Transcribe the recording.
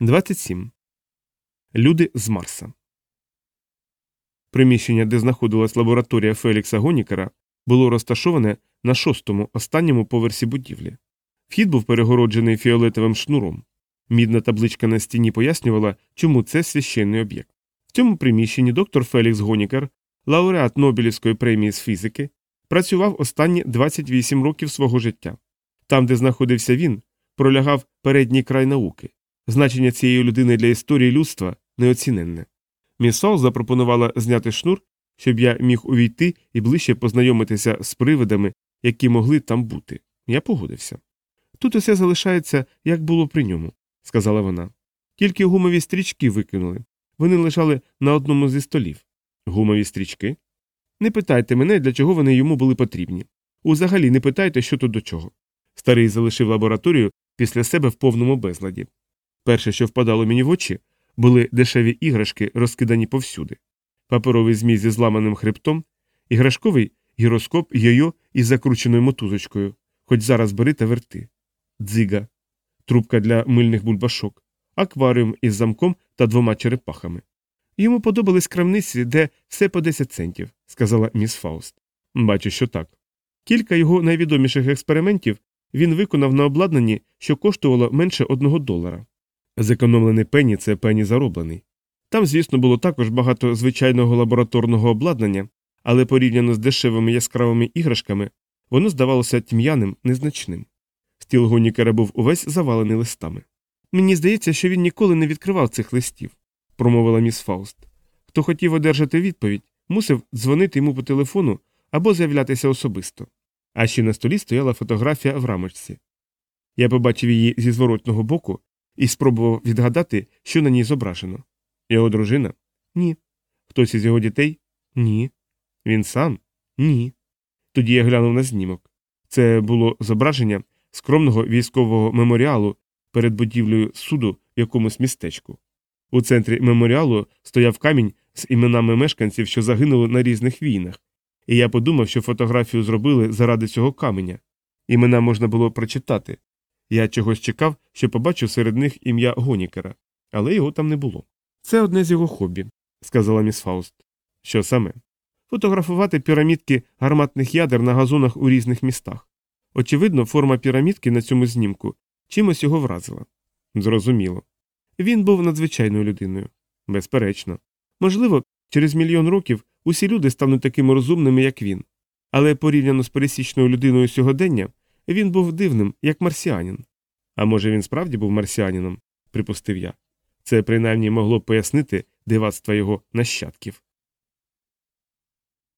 27. Люди з Марса. Приміщення, де знаходилась лабораторія Фелікса Гонікера, було розташоване на шостому останньому поверсі будівлі. Вхід був перегороджений фіолетовим шнуром. Мідна табличка на стіні пояснювала, чому це священний об'єкт. В цьому приміщенні доктор Фелікс Гонікер, лауреат Нобелівської премії з фізики, працював останні 28 років свого життя. Там, де знаходився він, пролягав передній край науки. Значення цієї людини для історії людства неоціненне. Міс Сол запропонувала зняти шнур, щоб я міг увійти і ближче познайомитися з привидами, які могли там бути. Я погодився. Тут усе залишається, як було при ньому, сказала вона. Тільки гумові стрічки викинули. Вони лежали на одному зі столів. Гумові стрічки? Не питайте мене, для чого вони йому були потрібні. Узагалі не питайте, що тут до чого. Старий залишив лабораторію після себе в повному безладі. Перше, що впадало мені в очі, були дешеві іграшки, розкидані повсюди, паперовий змій зі зламаним хребтом, іграшковий гіроскоп йойо із закрученою мотузочкою, хоч зараз бери та верти, дзига, трубка для мильних бульбашок, акваріум із замком та двома черепахами. Йому подобались крамниці, де все по 10 центів, сказала міс Фауст. Бачу, що так. Кілька його найвідоміших експериментів він виконав на обладнанні, що коштувало менше одного долара. Зекономлений пені це пені зароблений. Там, звісно, було також багато звичайного лабораторного обладнання, але порівняно з дешевими яскравими іграшками воно здавалося тьм'яним, незначним. Стіл Гонікера був увесь завалений листами. Мені здається, що він ніколи не відкривав цих листів, промовила міс Фауст. Хто хотів одержати відповідь, мусив дзвонити йому по телефону або з'являтися особисто. А ще на столі стояла фотографія в рамочці. Я побачив її зі зворотного боку і спробував відгадати, що на ній зображено. Його дружина? Ні. Хтось із його дітей? Ні. Він сам? Ні. Тоді я глянув на знімок. Це було зображення скромного військового меморіалу перед будівлею суду в якомусь містечку. У центрі меморіалу стояв камінь з іменами мешканців, що загинули на різних війнах, і я подумав, що фотографію зробили заради цього каменя. Імена можна було прочитати. Я чогось чекав, що побачу серед них ім'я Гонікера, але його там не було. Це одне з його хобі, сказала міс Фауст. Що саме? Фотографувати пірамідки гарматних ядер на газонах у різних містах. Очевидно, форма пірамідки на цьому знімку чимось його вразила. Зрозуміло. Він був надзвичайною людиною. Безперечно. Можливо, через мільйон років усі люди стануть такими розумними, як він. Але порівняно з пересічною людиною сьогодення, він був дивним, як марсіанін. А може, він справді був марсіаніном, припустив я. Це принаймні могло б пояснити дивацтва його нащадків.